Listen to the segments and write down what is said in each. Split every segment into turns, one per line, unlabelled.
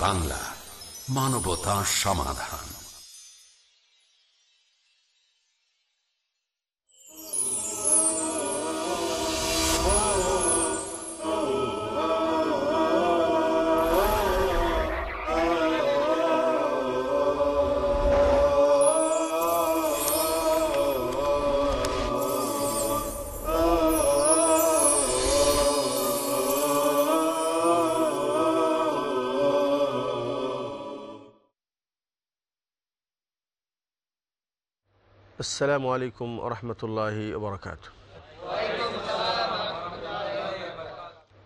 বাংলা মানবতা সমাধান।
السلام عليكم ورحمة الله وبركاته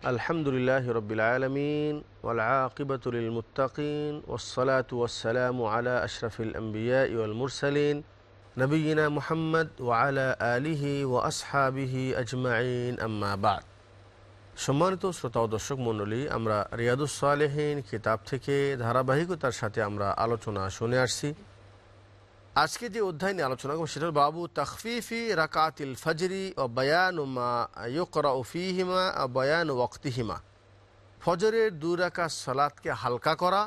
الحمد لله رب العالمين والعاقبة للمتقين والصلاة والسلام على أشرف الأنبياء والمرسلين نبينا محمد وعلى آله وأصحابه أجمعين أما بعد সম্মানিত শ্রোতা ও দর্শক মণ্ডলী আমরা রিয়াদুস সালেহীন কিতাব থেকে ধারাবাহিকতার সাথে আমরা আলোচনা শুনে আসছি আজকে যে অধ্যায় নিয়ে আলোচনা করব, সেটা বাবু তখফিফি রাকাতিল ফজরি ও বয়ান মা ইকরা ফিহিমা ও বয়ান ওক্তিহিমা ফজরের দু রাকাত সালাদকে হালকা করা,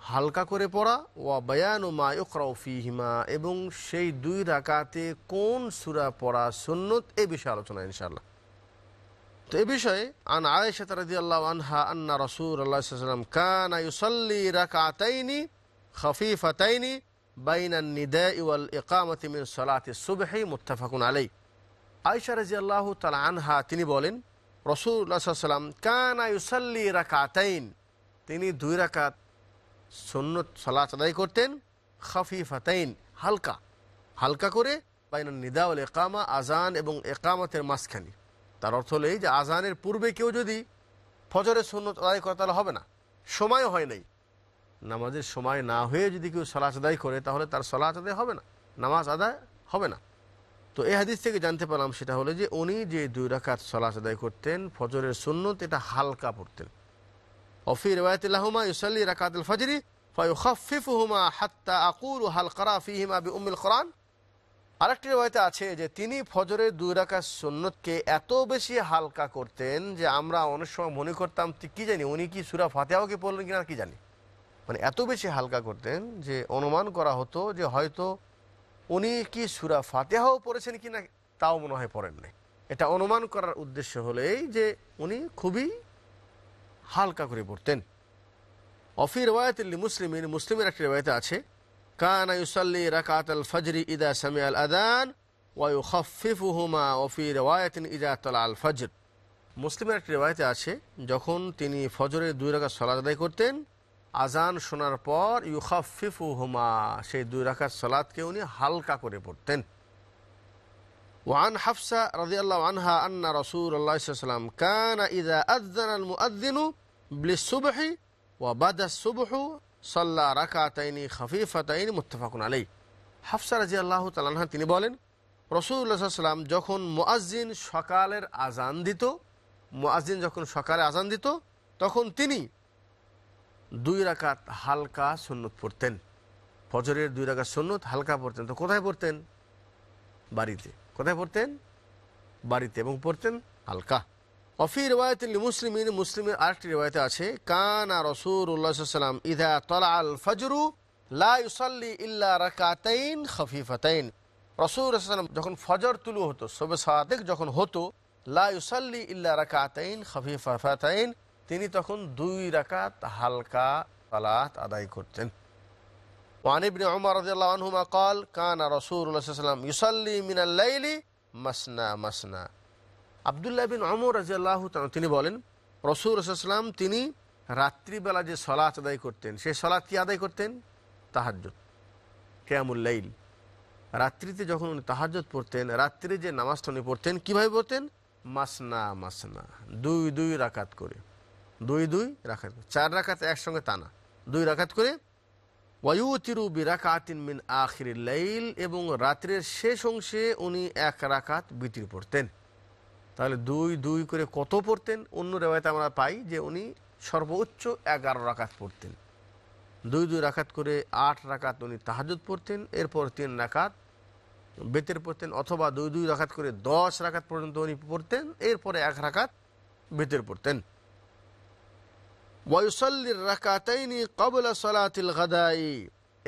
হালকা করে পড়া ও বয়ান ও মা ইকরা ফিহিমা, এবং সেই দুই রাকাতে কোন সুরা পড়া সুন্নত, এ বিষয়ে আলোচনা ইনশাআল্লাহ। তো এ বিষয়ে আন আয়েশা রাদিয়াল্লাহু আনহা আন্না রাসূলুল্লাহ সাল্লাল্লাহু আলাইহি ওয়াসাল্লাম কানা ইউসাল্লি রাকাতাইনি খাফিফাতাইনি বাইন নিদা ওয়াল ইকামতি মিন সালাতি সুবহি মুত্তাফাকুন আলাই আয়েশা রাদিয়াল্লাহু তাআলা আনহা তিনি বলেন আলাইহি কানা ইউসাল্লি রাকাতাইন। তিনি দুই রাকাত সুন্নত সালাত আদায় করতেন, খাফিফাতাইন, হালকা। হালকা করে বাইন নিদা ওয়াল ইকামা আজান এবং একামতের মাঝখানে। তার অর্থ হলো এই যে আজানের পূর্বে কেউ যদি ফজরের সুন্নত আদায় করে তাহলে হবে না। সময় হয় নাই। নামাজের সময় না হয়ে যদি কেউ সলাচ আদায় করে, তাহলে তার সলাচ আদায় হবে না, নামাজ আদায় হবে না। তো এই হাদিস থেকে জানতে পারলাম সেটা হলো যে, উনি যে দুই রাকাত সলাচ আদায় করতেন, ফজরের সুন্নত, এটা হালকা পড়তেন। অফি রেওয়ায়তুল্লাহমা ইউসাল্লি রাকাতুল ফজরি ফাইফিফুহুমা হাত্তা আকুর হাল করা ফিহিমা বি উমিল কোরআন। আরেকটি রেওয়ায়তে আছে যে, তিনি ফজরের দুই রাকাত সুন্নতকে এত বেশি হালকা করতেন যে, আমরা অনেক সময় মনে করতাম কি জানি, উনি কি সুরা ফাতেহাকে পড়লেন কিনা কি জানি? মানে এত বেশি হালকা করতেন যে অনুমান করা হতো যে হয়তো উনি কি সুরা ফাতেহাও পড়েছেন কি না তাও মনে হয় পড়েন নাই। এটা অনুমান করার উদ্দেশ্য হলেই যে উনি খুবই হালকা করে পড়তেন। অফি রওয়ায়তুল্লি মুসলিমিন মুসলিমের একটি রেওয়ায়তে আছে, কানা রাকাত আল ফজরি ইদা সামি আল আদান ওয়ায়ু খফিফুহুমা ওফি রেওয়ায়তিন ইদা তলা আল ফজর। মুসলিমের একটি রেওয়ায়তে আছে, যখন তিনি ফজরের দুই রাকাত সলাদ আদায় করতেন আজান শোনার পর ইউখাফিফু হুমা সেই দুই রাখার সলাদকে উনি হালকা করে পড়তেন। ওয়ান হাফসা রাদিয়াল্লাহু আনহা আন্না রাসূলুল্লাহ সাল্লাম কানা আযানা আল মুআযযিনু বিসসুবহি ওয়া বাদা সুবহু সাল্লা রাকাতাইনি খাফিফাতাইনি মুত্তাফাকুন আলাইহি। হাফসা রাদিয়াল্লাহু তাআলা আনহা তিনি বলেন, রাসূলুল্লাহ সাল্লাম যখন মুআযযিন সকালের আজান দিত, মুআযযিন যখন সকালে আজান দিত, তখন তিনি দুই রাকাত হালকা সুন্নত পড়তেন। ফজরের দুই রাকাত সুন্নত হালকা পড়তেন। তো কোথায় পড়তেন? বাড়িতে। কোথায় পড়তেন? বাড়িতে এবং পড়তেন হালকা। অফি রেওয়ায়ত মুসলিমিন মুসলিমের আরেকটি রেওয়ায়তে আছে, কান আর রসুর উল্লাহাম ইদা তলা আল ফজরু লাউসাল্লি ইল্লা রাকাতাইন খফিফাতাইন। রসুর যখন ফজর তুলু হতো, সবে সাদেক যখন হতো লাউসাল্লি ইল্লা রাকাতাইন খফিফাতাইন। তিনি তখন দুই রাকাত হালকা সালাত আদায় করতেন ওয়ানিবনে ওমর রাদিয়াল্লাহু আনহুমা قال كان رسول الله صلى الله عليه وسلم يصلي من الليل مسنا مسنا আব্দুল্লাহ বিন ওমর রাদিয়াল্লাহু তাআলা তিনি বলেন রাসূল সাল্লাল্লাহু তিনি রাত্রিবেলা যে সালাত আদায় করতেন সেই সালাত কি আদায় করতেন তাহাজ্জুদ কিয়ামুল লাইল রাত্রিতে যখন উনি তাহাজ্জুদ পড়তেন রাত্রি যে নামাজটা উনি পড়তেন কিভাবে পড়তেন মাসনা মাসনা দুই দুই রাকাত করে দুই দুই রাখাত চার রাখাত একসঙ্গে টানা। দুই রাখাত করে, ওয়ুতিরু বিরাকাতিন মিন আখির লাইল এবং রাত্রের শেষ অংশে উনি এক রাকাত বিতির পড়তেন। তাহলে দুই দুই করে কত পড়তেন? অন্য রেওয়ায়তে আমরা পাই যে উনি সর্বোচ্চ এগারো রাকাত পড়তেন। দুই দুই রাকাত করে আট রাকাত উনি তাহাজুদ পড়তেন। এরপর তিন রাকাত বেতের পড়তেন অথবা দুই দুই রাকাত করে দশ রাখাত পর্যন্ত উনি পড়তেন। এরপরে এক রাকাত বেতের পড়তেন।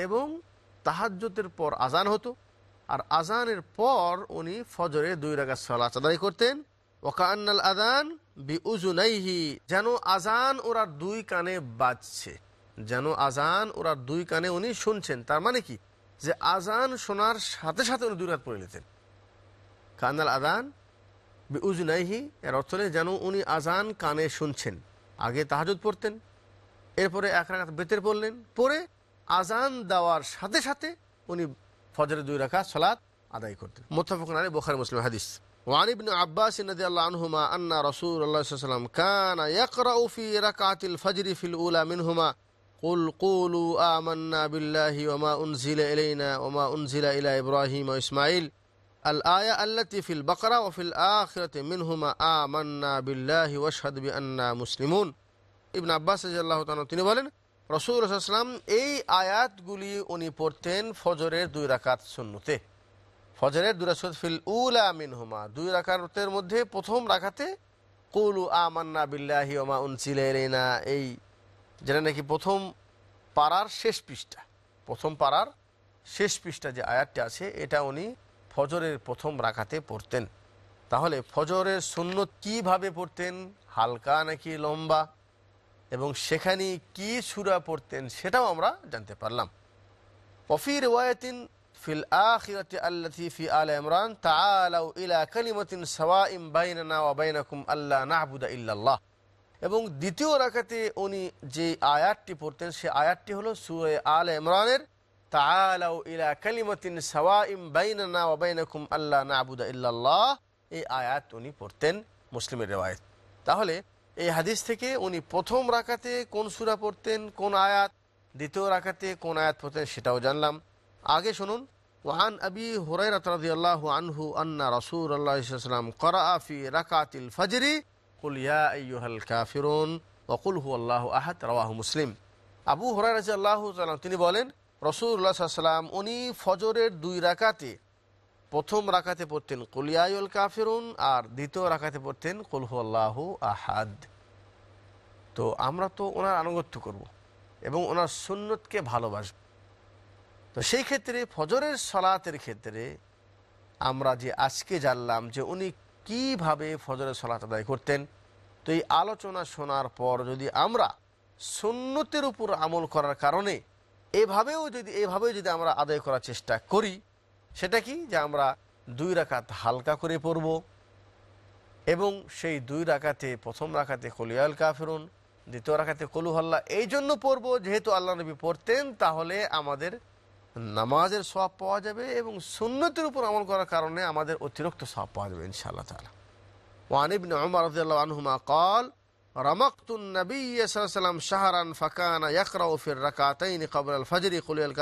এবং তাহাজ্জতের পর আজান হতো, আর আজানের পর উনি ফজরে দুই রাকাত সালাত আদায় করতেন। ওকান্নাল আদান বি উজুনাইহি যেন আজান ওরা দুই কানে বাজছে, যেন আজান ওরা দুই কানে উনি শুনছেন। তার মানে কি? যে আজান শোনার সাথে সাথে উনি দুই রাত পড়ে নিতেন। কান্নাল আদান বি উজুনাইহি এর অর্থ যেন উনি আজান কানে শুনছেন। আগে তাহাজুদ পড়তেন এরপরে এক রাখাত বেতের পড়লেন পরে আজান দেওয়ার সাথে সাথে উনি ফজরের দুই রাখা সলাৎ আদায় করতেন মোত্তাফাকুন আলী বোখারি মুসলিম হাদিস وعن ابن عباس رضي الله عنهما أن رسول الله صلى الله عليه وسلم كان يقرأ في ركعة الفجر في الأولى منهما قل قولوا آمنا بالله وما أنزل إلينا وما أنزل إلى إبراهيم وإسماعيل আল আয়া বাকরা মিনহুমা আ মান্না আন্না ইবন আব্বাস তিনি বলেন, রসুল আসলাম এই আয়াতগুলি উনি পড়তেন ফজরের দুই রাকাত শূন্যতে ফজরের দুরাসদ ফিল উলা মিনহুমা, দুই রাকাতের মধ্যে প্রথম রাখাতে কৌলু আমান্না বিল্লাহি ওমা উনসিলেনা এই যেটা নাকি প্রথম পাড়ার শেষ পৃষ্ঠা, প্রথম পাড়ার শেষ পৃষ্ঠা যে আয়াতটা আছে, এটা উনি ফজরের প্রথম রাখাতে পড়তেন তাহলে ফজরের সুন্নত কিভাবে পড়তেন হালকা নাকি লম্বা এবং সেখানে কি সুরা পড়তেন সেটাও আমরা জানতে পারলাম وفي رواية في الآخرة التي في آل عمران تعالوا إلى كلمة سواء بيننا وبينكم ألا نعبد إلا الله এবং দ্বিতীয় রাখাতে উনি যে আয়াতটি পড়তেন সে আয়াতটি হলো সুরে আল ইমরানের তাআলাউ ইলা কালিমাতিন সাওয়াইম বাইনানা ওয়া বাইনাকুম আল্লা না'বুদা ইল্লাল্লাহ এই আয়াত উনি পড়তেন মুসলিমের রেওয়ায়ত তাহলে এই হাদিস থেকে উনি প্রথম রাকাতে কোন সূরা পড়তেন কোন আয়াত দ্বিতীয় রাকাতে কোন আয়াত পড়তেন সেটাও জানলাম আগে শুনুন وعن أبي هريرة رضي الله عنه أن رسول الله صلى الله عليه وسلم قرأ في ركعة الفجر قل يا أيها الكافرون وقل هو الله أحد رواه مسلم আবু হরাই রাজি আল্লাহ তিনি বলেন রসুল্লাহ সাল্লাম উনি ফজরের দুই রাকাতে প্রথম রাকাতে পড়তেন কুলিয়ায়ুল কাফিরুন আর দ্বিতীয় রাকাতে পড়তেন কুলহু আহাদ তো আমরা তো ওনার আনুগত্য করব এবং ওনার সুন্নতকে ভালোবাসব। তো সেই ক্ষেত্রে ফজরের সলাতের ক্ষেত্রে আমরা যে আজকে জানলাম যে উনি কীভাবে ফজরের সলাত আদায় করতেন, তো এই আলোচনা শোনার পর যদি আমরা সুন্নতের উপর আমল করার কারণে এভাবেও যদি এভাবেও যদি আমরা আদায় করার চেষ্টা করি, সেটা কি? যে আমরা দুই রাখাত হালকা করে পড়ব এবং সেই দুই রাখাতে প্রথম রাখাতে কলিয়াল কাফেরুন, দ্বিতীয় রাখাতে কলুহল্লা এই জন্য পড়ব, যেহেতু আল্লাহ নবী পড়তেন, তাহলে আমাদের নামাজের সব পাওয়া যাবে এবং সুন্নতির উপর আমল করার কারণে আমাদের অতিরিক্ত সব পাওয়া যাবে, ইনশাআল্লাহ তালা ওয়ানিবিন আহমা আনহুমা কল কুলিয়াল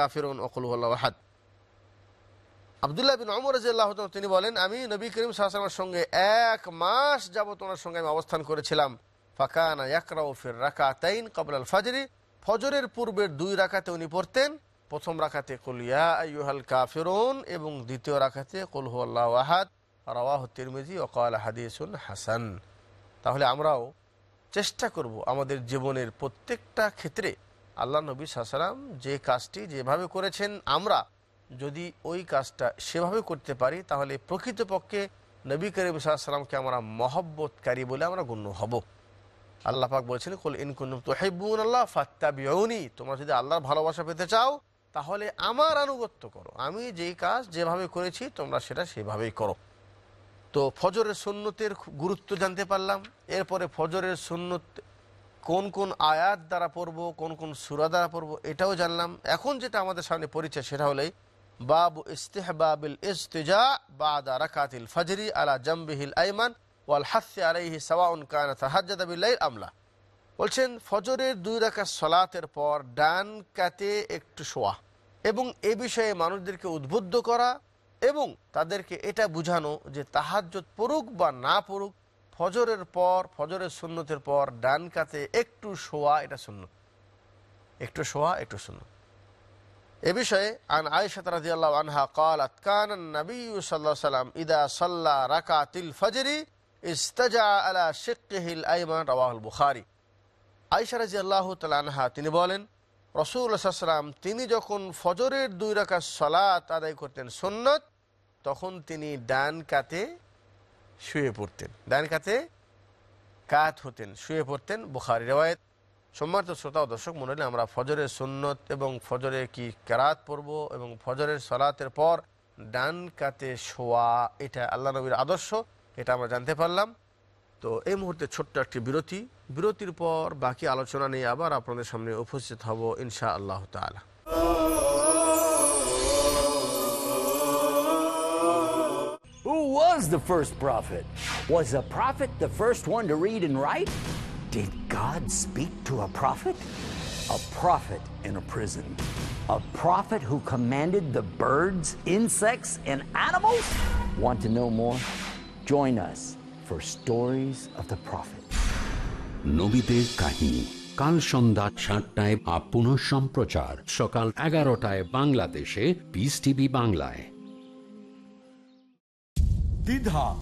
তিনি বলেন, আমি নবী করিম সাহসালামের সঙ্গে এক মাস যাবত ওনার সঙ্গে আমি অবস্থান করেছিলাম। ফাকানা ইয়াকরাউফির রাকাতাইন কবর আল ফাজরি ফজরের পূর্বের দুই রাখাতে উনি পড়তেন। প্রথম রাখাতে কলিয়া আইহাল কাফিরুন এবং দ্বিতীয় রাখাতে কুলহু আল্লাহ আহাদ। রাওয়াহ তিরমিজি ওকাল হাদিসুন হাসান। তাহলে আমরাও চেষ্টা করব আমাদের জীবনের প্রত্যেকটা ক্ষেত্রে আল্লাহ নবী সাসালাম যে কাজটি যেভাবে করেছেন আমরা যদি ওই কাজটা সেভাবে করতে পারি, তাহলে প্রকৃতপক্ষে নবী করিম সাল্লামকে আমরা মহব্বতকারী বলে আমরা গণ্য হব। আল্লাহ পাক বলছেন, কুল ইনকুন তোহেবুন আল্লাহ ফাত্তাবিউনি। তোমরা যদি আল্লাহর ভালোবাসা পেতে চাও, তাহলে আমার আনুগত্য করো। আমি যেই কাজ যেভাবে করেছি, তোমরা সেটা সেভাবেই করো। তো ফজরের সুন্নতের গুরুত্ব জানতে পারলাম। এরপরে ফজরের সুন্নত কোন কোন আয়াত দ্বারা পড়ব, কোন কোন সুরা দ্বারা পড়ব, এটাও জানলাম। এখন যেটা আমাদের সামনে পরিচয় সেটা হলেই বাবু ইস্তেহবাবিল ইস্তেজা বাদা রাকাতিল ফজরি আলা জম্বিহিল আইমান ওয়াল হাসি আলাইহি সাওয়াউন কানা তাহাজ্জাদা বিল্লাইল আমলা। বলছেন, ফজরের দুই রাখা সলাতের পর ডান কাতে একটু শোয়া এবং এ বিষয়ে মানুষদেরকে উদ্বুদ্ধ করা এবং তাদেরকে এটা বুঝানো যে তাহাজ্জত পড়ুক বা না পড়ুক, ফজরের পর, ফজরের সুন্নতের পর, ডান কাতে একটু শোয়া এটা শূন্য একটু শোয়া, একটু শূন্য এ বিষয়ে আন আয়সাত রাজি আল্লাহ আনহা কালাত আতকান নবী সাল্লাহ সাল্লাম ইদা সাল্লা রাকা তিল ফজরি ইস্তাজা আলা শেখ আহিল আইমান রাওয়াহুল বুখারি। আয়সা রাজি আল্লাহ তাল আনহা তিনি বলেন রসুল্লাহাম তিনি যখন ফজরের দুই রাখা সলাত আদায় করতেন সন্ন্যত তখন তিনি ডান কাতে শুয়ে পড়তেন। ডান কাতে কাত হতেন, শুয়ে পড়তেন বুখারি রেওয়ায়ত। সম্মানিত শ্রোতা ও দর্শক মনে হলে আমরা ফজরের সুন্নত এবং ফজরে কি কেরাত পড়ব এবং ফজরের সলাতের পর ডান কাতে শোয়া, এটা আল্লাহ নবীর আদর্শ, এটা আমরা জানতে পারলাম। তো এই মুহূর্তে ছোট্ট একটি বিরতি বিরতির পর বাকি আলোচনা নিয়ে আবার আপনাদের সামনে উপস্থিত হব ইনশা আল্লাহ তালা
Who was the first prophet? Was a prophet the first one to read and write? Did God speak to a prophet? A prophet in a prison. A prophet who commanded the birds, insects, and animals? Want to know more? Join us for Stories of the Prophet.
নবীদের কাহিনী। কাল সন্ধ্যা সাতটায় up সম্প্রচার। সকাল এগারোটায় বাংলাদেশে। Piece TV বাংলায়।
দ্বিধা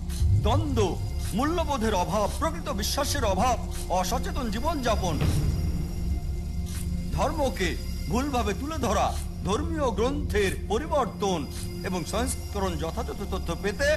দ্বন্দ্ব মূল্যবোধের অভাব প্রকৃত বিশ্বাসের অভাব অসচেতন জীবনযাপন। ধর্মকে ভুলভাবে তুলে ধরা ধর্মীয় গ্রন্থের পরিবর্তন এবং সংস্করণ যথাযথ তথ্য পেতে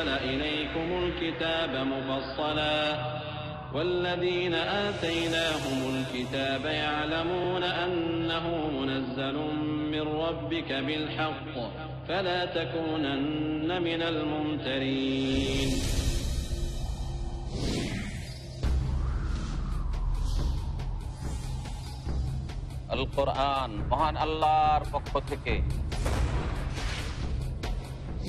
أنزل إليكم الكتاب مفصلا والذين آتيناهم الكتاب يعلمون أنه منزل من ربك بالحق فلا تكونن من الممترين
আল কোরআন মহান আল্লাহর পক্ষ থেকে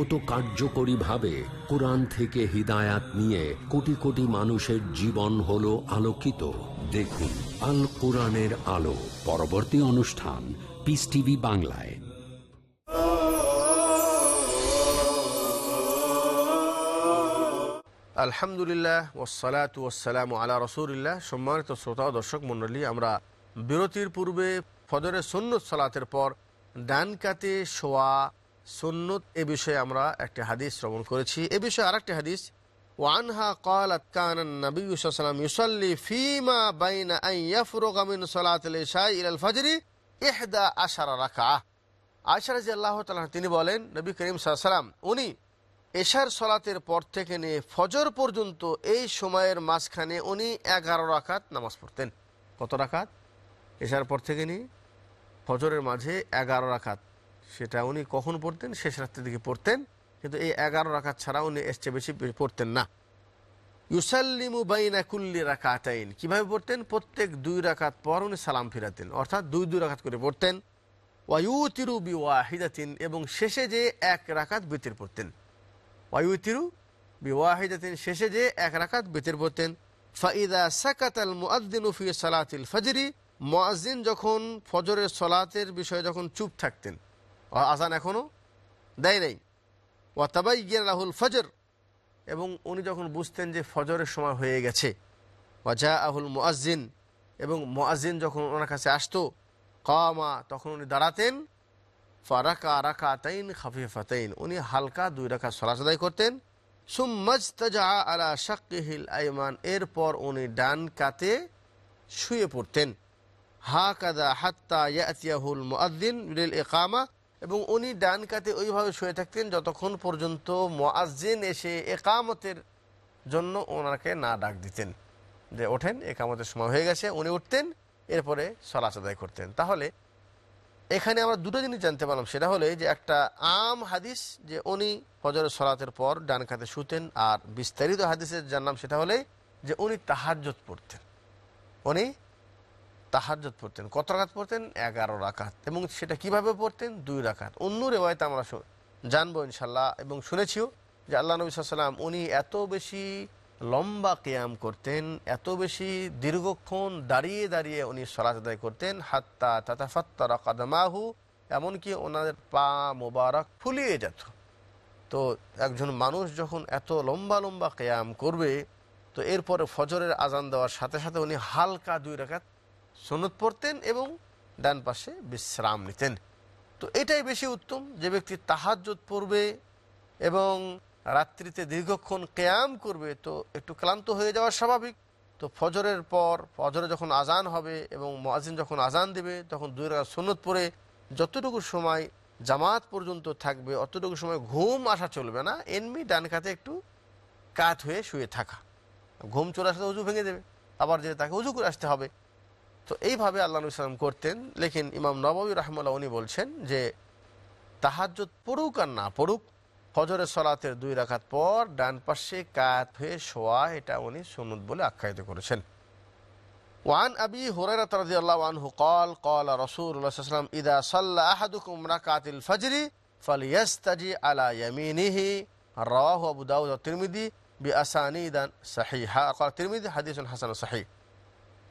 কত কার্যকরীভাবে কোরআন থেকে হিদায়াত নিয়ে কোটি কোটি মানুষের জীবন হলো আলোকিত। দেখুন, আল কোরআনের আলো। পরবর্তী অনুষ্ঠান পিস টিভি বাংলায়।
আলহামদুলিল্লাহ ওসালাত ওসালাম আলা রসুলিল্লাহ। সম্মানিত শ্রোতা দর্শক মণ্ডলী, আমরা বিরতির পূর্বে ফজরের সুন্নত সালাতের পর ডান কাতে শোয়া সুন্নত এ বিষয়ে আমরা একটি হাদিস শ্রবণ করেছি এ বিষয়ে আরেকটি হাদিস ওয়ানহা قالت كان النبي صلى الله عليه وسلم يصلي فيما بين أن يفرغ من صلاة العشاء إلى الفجر إحدى عشر ركعة আয়সা রাজি আল্লাহ তাআলা তিনি বলেন নবী করিম সাল্লাম উনি এশার সলাতের পর থেকে নিয়ে ফজর পর্যন্ত এই সময়ের মাঝখানে উনি এগারো রাকাত নামাজ পড়তেন কত রাকাত এশার পর থেকে নিয়ে ফজরের মাঝে এগারো রাকাত সেটা উনি কখন পড়তেন? শেষ রাত্রের দিকে পড়তেন। কিন্তু এই এগারো রাকাত ছাড়া উনি চেয়ে বেশি পড়তেন না। ইউসাল্লিমু বাইনা কুল্লি রাকাতাইন। কীভাবে পড়তেন? প্রত্যেক দুই রাকাত পর উনি সালাম ফিরাতেন। অর্থাৎ দুই দুই রাকাত করে পড়তেন। ওয়ায়ুতিরু বি ওয়াহিদাতিন এবং শেষে যে এক রাকাত বেতের পড়তেন। ওয়ায়ুতিরু বি ওয়াহিদাতিন শেষে যে এক রাকাত বেতের পড়তেন। ফাইদা সাকাতাল মুআদ্দিনু ফি সালাতিল ফজরি। মুআজ্জিন যখন ফজরের সলাতের বিষয়ে যখন চুপ থাকতেন আজান এখনও দেয় নাই। ওয়া তাবাইয়ান রাহুল ফজর। এবং উনি যখন বুঝতেন যে ফজরের সময় হয়ে গেছে ওয়াজা আহুল মুআজ্জিন, এবং মুআজ্জিন যখন ওনার কাছে আসতো, কামা, তখন উনি দাঁড়াতেন, ফারাকা রাকাতাইন খাফিফাতাইন। উনি হালকা দুই রাখা আদায় করতেন। সুম্মাজতাজা আলা শাকিহিল আইমান। এরপর উনি ডান কাতে শুয়ে পড়তেন। হা কাদা হাত্তা ইয়াতিয়াহুল মুআদ্দিন লিল ইকামা এবং উনি ডান কাতে ওইভাবে শুয়ে থাকতেন যতক্ষণ পর্যন্ত মুআজ্জিন এসে একামতের জন্য ওনাকে না ডাক দিতেন। যে ওঠেন, একামতের সময় হয়ে গেছে, উনি উঠতেন, এরপরে সলাচ আদায় করতেন। তাহলে এখানে আমরা দুটো জিনিস জানতে পারলাম, সেটা হলে যে একটা আম হাদিস যে উনি ফজরের সলাতের পর ডান খাতে শুতেন, আর বিস্তারিত হাদিসের জানলাম সেটা হলে যে উনি তাহাজ্জত পড়তেন। উনি তাহাজ্জত পড়তেন। কত রাকাত পড়তেন? এগারো রাকাত। এবং সেটা কীভাবে পড়তেন? দুই রাকাত। অন্য রেওয়ায়তে আমরা জানব ইনশাল্লাহ এবং শুনেছিও যে আল্লাহ নবী সাল্লাম উনি এত বেশি লম্বা কেয়াম করতেন, এত বেশি দীর্ঘক্ষণ দাঁড়িয়ে দাঁড়িয়ে উনি সলাচ আদায় করতেন, হাত্তা তাতাফাত্তারা কাদামাহু, এমনকি ওনাদের পা মোবারক ফুলিয়ে যেত। তো একজন মানুষ যখন এত লম্বা লম্বা কেয়াম করবে, তো এরপরে ফজরের আজান দেওয়ার সাথে সাথে উনি হালকা দুই রাকাত সনদ পড়তেন এবং ডান পাশে বিশ্রাম নিতেন। তো এটাই বেশি উত্তম যে ব্যক্তি তাহাজ্জত পড়বে এবং রাত্রিতে দীর্ঘক্ষণ কেয়াম করবে তো একটু ক্লান্ত হয়ে যাওয়া স্বাভাবিক। তো ফজরের পর, ফজরে যখন আজান হবে এবং মহাজিন যখন আজান দেবে, তখন দুই রাকাত সনদ পড়ে যতটুকু সময় জামাত পর্যন্ত থাকবে, অতটুকু সময় ঘুম আসা চলবে না। এমনি ডান কাতে একটু কাত হয়ে শুয়ে থাকা। ঘুম চলে আসলে উজু ভেঙে দেবে। আবার যে তাকে উজু করে আসতে হবে তো এইভাবে আল্লাহ নবী সাল্লাম করতেন লেকিন ইমাম নবী রহমাল্লাহ উনি বলছেন যে তাহাজ্জত পড়ুক আর না পড়ুক ফজরের সলাতের দুই রাখাত পর ডান পাশে কাত হয়ে শোয়া এটা উনি সুন্নত বলে আখ্যায়িত করেছেন وعن أبي هريرة رضي الله عنه قال قال رسول الله صلى الله عليه وسلم إذا صلى أحدكم ركعة الفجر فليستجي على يمينه رواه أبو داود والترمذي بأسانيد صحيحة قال الترمذي حديث حسن صحيح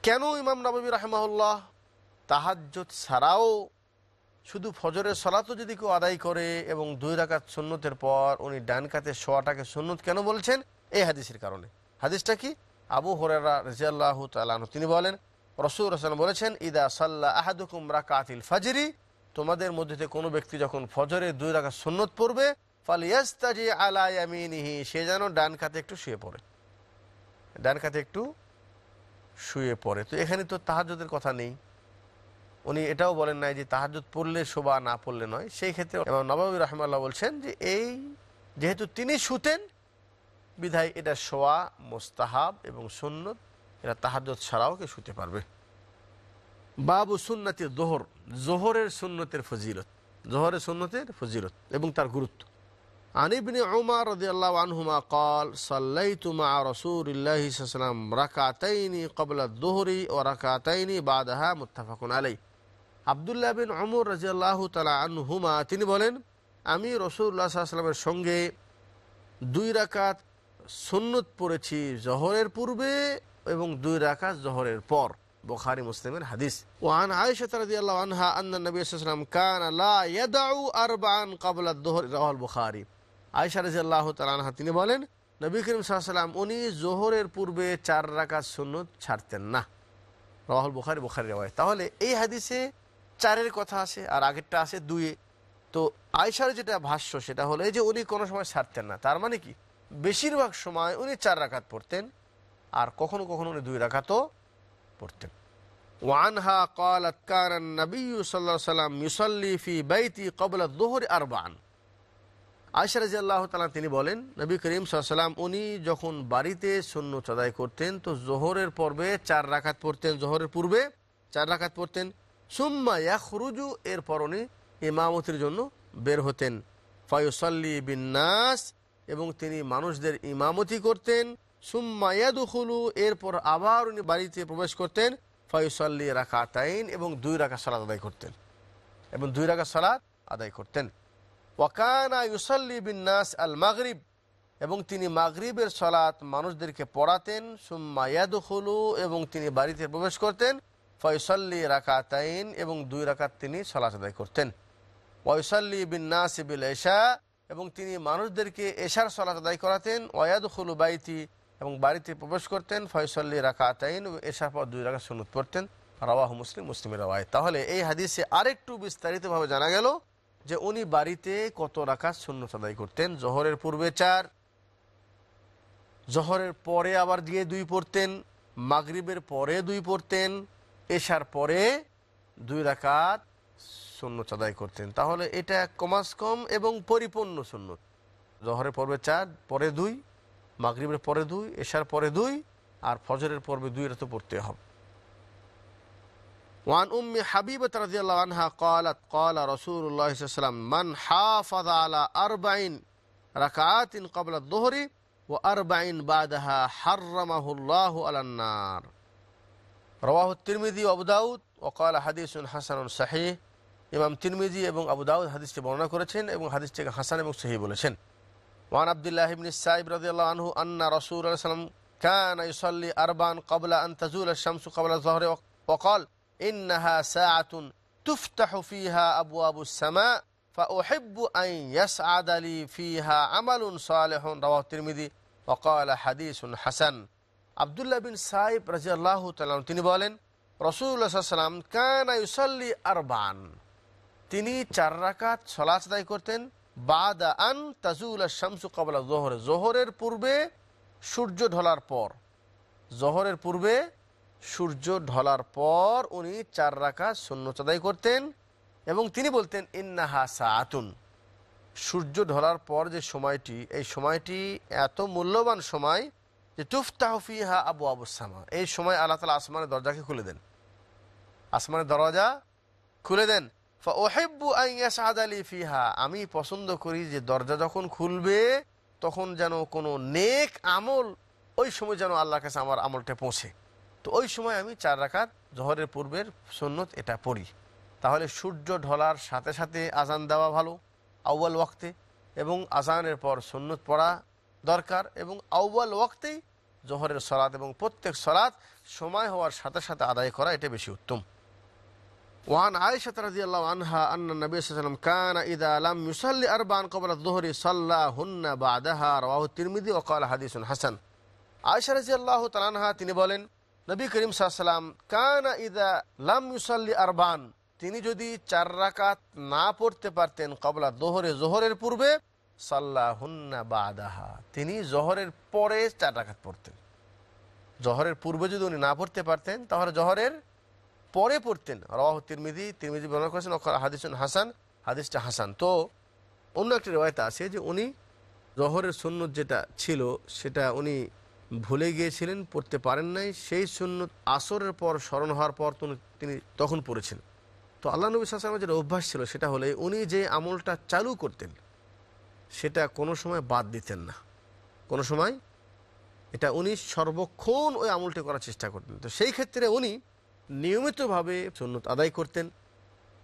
কেন ইমাম নবী রাহেমাহুল্লাহ তাহাজ্জুদ ছাড়াও শুধু ফজরের সলাতও যদি কেউ আদায় করে এবং দুই রাকাত সুন্নতের পর উনি ডান কাতে শোয়াটাকে সুন্নত কেন বলছেন? এই হাদিসের কারণে। হাদিসটা কি? আবু হরেরা রাজিয়াল্লাহ তালাহ তিনি বলেন, রসুল রসলাম বলেছেন, ইদা সাল্লাহ আহাদুকুম রাকাতিল ফাজিরি তোমাদের মধ্যে কোনো ব্যক্তি যখন ফজরে দুই রাকাত সুন্নত পড়বে ফাল ইয়াস্তাজি আলা ইয়ামিনিহি, সে যেন ডান কাতে একটু শুয়ে পড়ে। ডান কাতে একটু শুয়ে পড়ে। তো এখানে তো তাহাজ্জুদের কথা নেই। উনি এটাও বলেন নাই যে তাহাজুদ পড়লে শোভা না পড়লে নয়। সেই ক্ষেত্রে এবং নবাবী রহমাল্লাহ বলছেন যে এই যেহেতু তিনি শুতেন, বিধায় এটা শোয়া মোস্তাহাব এবং সুন্নত। এটা তাহাজুদ ছাড়াও কে শুতে পারবে। বাবু সুন্নতি দোহর জোহরের সুন্নতের ফজিলত, জোহরের সুন্নতের ফজিলত এবং তার গুরুত্ব। عن ابن عمر رضي الله عنهما قال صليت مع رسول الله صلى الله عليه وسلم ركعتين قبل الظهر وركعتين بعدها متفق عليه আবদুল্লাহ বিন অমর রাজিয়াল্লাহ তালা আনহুমা তিনি বলেন আমি রসুল্লাহ সাল্লামের সঙ্গে দুই রাকাত সুন্নত পড়েছি জহরের পূর্বে এবং দুই রাকাত জহরের পর বুখারী মুসলিমের হাদিস ওয়ান আয়েশা রাদিয়াল্লাহু আনহা আন্না নবী সাল্লাল্লাহু আলাইহি ওয়াসাল্লাম কানা লা ইয়াদউ আরবাআন ক্বাবলা আদ-দুহর রাওয়াল বুখারী আয়েশা রাদিয়াল্লাহু তাআলা আনহা তিনি বলেন নবী করিম সাল্লাল্লাহু আলাইহি ওয়াসাল্লাম উনি জোহরের পূর্বে চার রাকাত সুন্নত ছাড়তেন না রাহুল বুখারি বুখারি রেওয়ায় তাহলে এই হাদিসে চারের কথা আছে আর আগেরটা আছে দুয়ে তো আয়সার যেটা ভাষ্য সেটা হলো এই যে উনি কোনো সময় ছাড়তেন না তার মানে কি বেশিরভাগ সময় উনি চার রাকাত পড়তেন আর কখনো কখনো উনি দুই রাকাতও পড়তেন ওয়ানহা قالت كان النبي صلى الله عليه وسلم يصلي في بيتي قبل الظهر أربعا আয়সা রাজি আল্লাহ তালা তিনি বলেন, নবী করিম সাল্লাম উনি যখন বাড়িতে শূন্য চদাই করতেন, তো জোহরের পর্বে চার রাখাত পড়তেন। জোহরের পূর্বে চার রাখাত পড়তেন। সুম্মা ইয়াখরুজু, এরপর উনি ইমামতির জন্য বের হতেন। ফায়ুসাল্লি বিন্নাস, এবং তিনি মানুষদের ইমামতি করতেন। সুম্মা ইয়াদুখুলু, এরপর আবার উনি বাড়িতে প্রবেশ করতেন। ফায়ুসাল্লি রাকাতাইন, এবং দুই রাখা সালাদ আদায় করতেন। এবং দুই রাখা সালাদ আদায় করতেন। ওয়াকানা ইউসাল্লি বিন্নাস আল মাগরিব। এবং তিনি মাগরিবের সলাত মানুষদেরকে পড়াতেন, সুম্মা ইয়াদুখুলু, এবং তিনি বাড়িতে প্রবেশ করতেন, ফয়সাল্লি রাকাতাইন, এবং দুই রাকাত তিনি সলাত আদায় করতেন। ওয়সাল্লি বিন্নাস বিল এশা, এবং তিনি মানুষদেরকে এশার সলাত আদায় করাতেন ওয়াদ ওয়াদুখুলু বাইতি, এবং বাড়িতে প্রবেশ করতেন, ফয়সাল্লি রাকাতাইন এশার পর দুই রাকাত সুনুত পড়তেন। রাওয়াহ মুসলিম, মুসলিমের রাওয়ায়। তাহলে এই হাদিসে আরেকটু বিস্তারিতভাবে জানা গেল যে উনি বাড়িতে কত রাকাত শূন্য আদায় করতেন? জহরের পূর্বে চার, জহরের পরে আবার দিয়ে দুই পড়তেন, মাগরিবের পরে দুই পড়তেন, এশার পরে দুই রাকাত শূন্য আদায় করতেন। তাহলে এটা কমাস কম এবং পরিপূর্ণ শূন্য জহরের পর্বে চার, পরে দুই, মাগরিবের পরে দুই, এশার পরে দুই, আর ফজরের পর্বে দুই এটা তো পড়তে হবে। وعن أم حبيبة رضي الله عنها قالت قال رسول الله صلى الله عليه وسلم من حافظ على أربع ركعات قبل الظهر وأربع بعدها حرمه الله على النار رواه الترمذي وأبو داود وقال حديث حسن صحيح ইমাম তিরমিজি এবং আবু দাউদ হাদিসটি বর্ণনা করেছেন এবং হাদিসটিকে হাসান এবং সহি বলেছেন ওয়ান আব্দুল্লাহ ইবনে সাইব রাদিয়াল্লাহু আনহু আন্না রাসূল সাল্লাল্লাহু আলাইহি ওয়াসাল্লাম কানা ইউসাল্লি আরবান ক্বাবলা আন তাজুল আশ-শামসু ক্বাবলা আয-যহরি সামা ফিহা আমালুন হাসান। আব্দুল্লাহ বিন তিনি বলেন রসুলাম সাল্লাম কানা আরবান। তিনি চার রাকাত সলাচদাই করতেন, বাদা আন তাজুল শামসু কাবলা জোহরে। জোহরের পূর্বে সূর্য ঢলার পর, জোহরের পূর্বে সূর্য ঢলার পর উনি চার রাখা শূন্য আদায় করতেন এবং তিনি বলতেন, ইন্নাহা সাআতুন। সূর্য ঢলার পর যে সময়টি, এই সময়টি এত মূল্যবান সময় যে তুফতাহফিহা আবু আবুসামা এই সময় আল্লাহ তালা আসমানের দরজাকে খুলে দেন। আসমানের দরজা খুলে দেন। ওহেব্বু আইয়াস আলী ফিহা। আমি পছন্দ করি যে দরজা যখন খুলবে, তখন যেন কোনো নেক আমল ওই সময় যেন আল্লাহর কাছে আমার আমলটা পৌঁছে। তো ওই সময় আমি চার রাকাত জহরের পূর্বের সন্ন্যত এটা পড়ি। তাহলে সূর্য ঢলার সাথে সাথে আজান দেওয়া ভালো আউ্বাল ওয়াক্তে এবং আজানের পর সন্ন্যত পড়া দরকার এবং আউ্বাল ওয়াক্তেই জোহরের সরাত এবং প্রত্যেক সরাত সময় হওয়ার সাথে সাথে আদায় করা এটা বেশি উত্তম। ওয়ান আয়েশা আল্লাহ আনহা আন্না নবী সাল্লাম কানা ইদা লাম ইউসাল্লি আরবান কবলা দুহরি সাল্লাহ হুন্না বাদাহা রাহু তিরমিদি ওকাল হাদিসুন হাসান। আয়েশা রাদিয়াল্লাহু তাআলা তিনি বলেন নবী করিম সাল্লাম কানা ইদা লাম ইউসাল্লি আরবান, তিনি যদি চার রাকাত না পড়তে পারতেন কবলা দোহরে জোহরের পূর্বে, সাল্লাহুন্না বাদাহা, তিনি জহরের পরে চার রাকাত পড়তেন। জহরের পূর্বে যদি উনি না পড়তে পারতেন, তাহলে জহরের পরে পড়তেন। রওয়াহ তিরমিদি তিরমিদি বর্ণনা করেছেন হাদিসুন হাসান, হাদিসটা হাসান। তো অন্য একটি রেওয়ায়তে আছে যে উনি জহরের সুন্নত যেটা ছিল, সেটা উনি ভুলে গিয়েছিলেন, পড়তে পারেন নাই। সেই সুন্নত আসরের পর, স্মরণ হওয়ার পর তিনি তখন পড়েছেন। তো আল্লাহ নবী সালামের যেটা অভ্যাস ছিল, সেটা হলে উনি যে আমলটা চালু করতেন, সেটা কোনো সময় বাদ দিতেন না। কোনো সময় এটা উনি সর্বক্ষণ ওই আমলটি করার চেষ্টা করতেন। তো সেই ক্ষেত্রে উনি নিয়মিতভাবে সুন্নত আদায় করতেন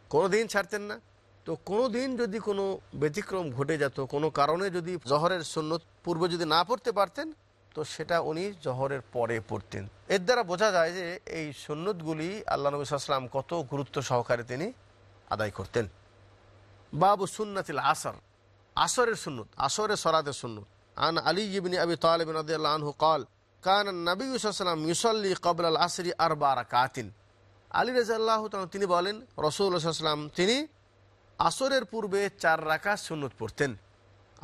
কোনো দিন ছাড়তেন না। তো কোনো দিন যদি কোনো ব্যতিক্রম ঘটে যেত, কোনো কারণে যদি জহরের সুন্নত পূর্বে যদি না পড়তে পারতেন তো সেটা উনি জহরের পরে পড়তেন। এর দ্বারা বোঝা যায় যে এই সুন্নতগুলি আল্লাহ নবী সাল্লাম কত গুরুত্ব সহকারে তিনি আদায় করতেন। বাবু সুন্নাতিল আসর, আসরের সুন্নত, আসরের সরাদের সুন্নত। আন আলী ইবনি আবি তালিবিন আদিয়াল আনহু কল, কান নবী ইউসালাম ইউসল্লি কবল আল আসরি আর বারা কাতিন আলী রাজাল্লাহ তিনি বলেন রসুলাম তিনি আসরের পূর্বে চার রাখা সুনত পড়তেন।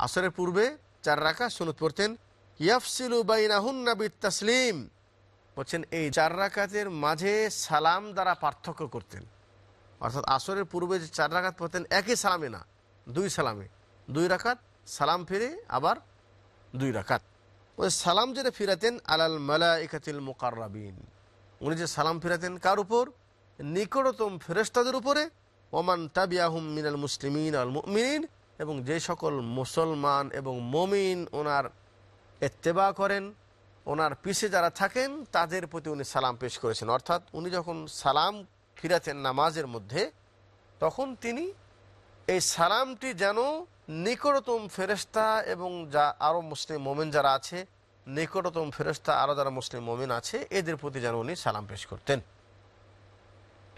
আসরের পূর্বে চার রাখা সুনত পড়তেন। ইয়াফসিলু বাইনাহুন নবী তসলিম বলছেন, এই চার রাকাতের মাঝে সালাম দ্বারা পার্থক্য করতেন। অর্থাৎ আসরের পূর্বে যে চার রাকাত পড়তেন, একই সালামে না, দুই সালামে। দুই রাকাত, সালাম ফিরে, আবার দুই রাকাত। ওই সালাম যেটা ফিরাতেন, আলাল মালা ইকাতিল মোকাররাবিন। উনি যে সালাম ফিরাতেন কার উপর? নিকটতম ফেরেস্তাদের উপরে। ওমান তাবিয়াহুম মিনাল মুসলিমিন আল মুমিন এবং যে সকল মুসলমান এবং মমিন ওনার এত্তেবা করেন, ওনার পিছে যারা থাকেন, তাদের প্রতি উনি সালাম পেশ করেছেন। অর্থাৎ উনি যখন সালাম ফিরাতেন নামাজের মধ্যে, তখন তিনি এই সালামটি যেন নিকটতম ফেরেস্তা এবং যা আরও মুসলিম মোমেন যারা আছে, নিকটতম ফেরেস্তা আরও যারা মুসলিম মোমেন আছে, এদের প্রতি যেন উনি সালাম পেশ করতেন।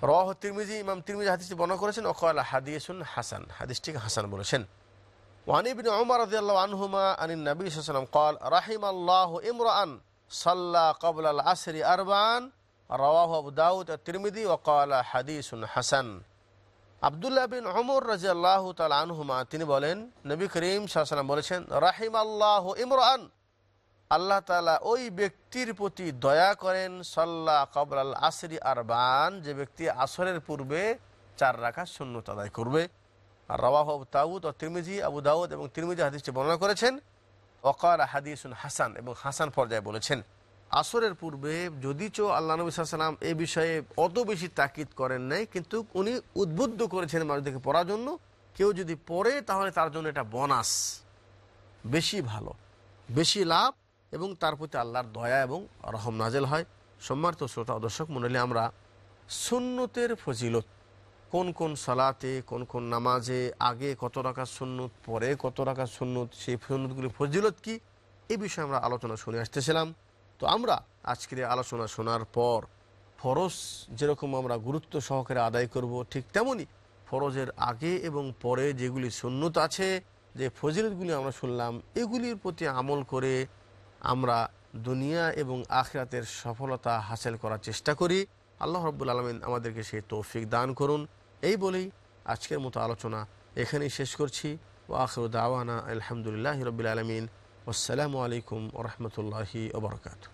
রহ তিরমিজি, ইমাম তিরমিজি হাদিসটি বর্ণনা করেছেন, ওকাল হাদিসুন হাসান। হাদিসটিকে হাসান বলেছেন। وعن ابن عمر رضي الله عنهما عن النبي صلى الله عليه وسلم قال رحم الله امرأ صلى قبل العصر أربعا رواه أبو داود الترمذي وقال حديث حسن আবদুল্লাহ বিন অমর রাজি আল্লাহ আনহুমা তিনি বলেন নবী করিম সাল্লাম বলেছেন রাহিম আল্লাহ ইমরান আল্লাহ তালা ওই ব্যক্তির প্রতি দয়া করেন সাল্লাহ কবর আল আসরি আরবান যে ব্যক্তি আসরের পূর্বে চার রাখা শূন্য আদায় করবে আর রওয়াহ আবু তাউদ ও তিরমিজি, আবু দাউদ এবং তিরমিজি হাদিসটি বর্ণনা করেছেন। ওকার হাদিসুন হাসান এবং হাসান পর্যায়ে বলেছেন, আসরের পূর্বে যদি যদিচ আল্লাহ নবী সাল্লাম এ বিষয়ে অত বেশি তাকিদ করেন নাই, কিন্তু উনি উদ্বুদ্ধ করেছেন মানুষদেরকে পড়ার জন্য। কেউ যদি পড়ে তাহলে তার জন্য এটা বোনাস। বেশি ভালো, বেশি লাভ এবং তার প্রতি আল্লাহর দয়া এবং রহম নাজেল হয়। সম্মানিত শ্রোতা দর্শক মন্ডলী, আমরা সুন্নতের ফজিলত কোন কোন সালাতে, কোন কোন নামাজে, আগে কত রাখা সুন্নত, পরে কত রাখা সুন্নত, সেই সুন্নতগুলি ফজিলত কি? এ বিষয়ে আমরা আলোচনা শুনে আসতেছিলাম। তো আমরা আজকের আলোচনা শোনার পর ফরজ যেরকম আমরা গুরুত্ব সহকারে আদায় করব, ঠিক তেমনই ফরজের আগে এবং পরে যেগুলি সুন্নত আছে, যে ফজিলতগুলি আমরা শুনলাম, এগুলির প্রতি আমল করে আমরা দুনিয়া এবং আখরাতের সফলতা হাসিল করার চেষ্টা করি। আল্লাহ রব্বুল আলমিন আমাদেরকে সেই তৌফিক দান করুন। এই বলেই আজকের মতো আলোচনা এখানেই শেষ করছি। ও আখর দাওয়ানা আলহামদুলিল্লাহ রবিল আলমিন। আসসালামু আলাইকুম রহমতুল্লাহি ওবরকাত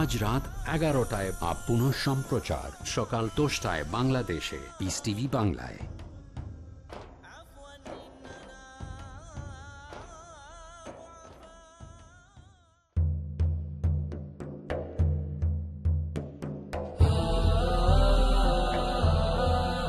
আজ রাত এগারোটায় বা পুনঃ সম্প্রচার সকাল দশটায় বাংলাদেশে ইস টিভি বাংলায়।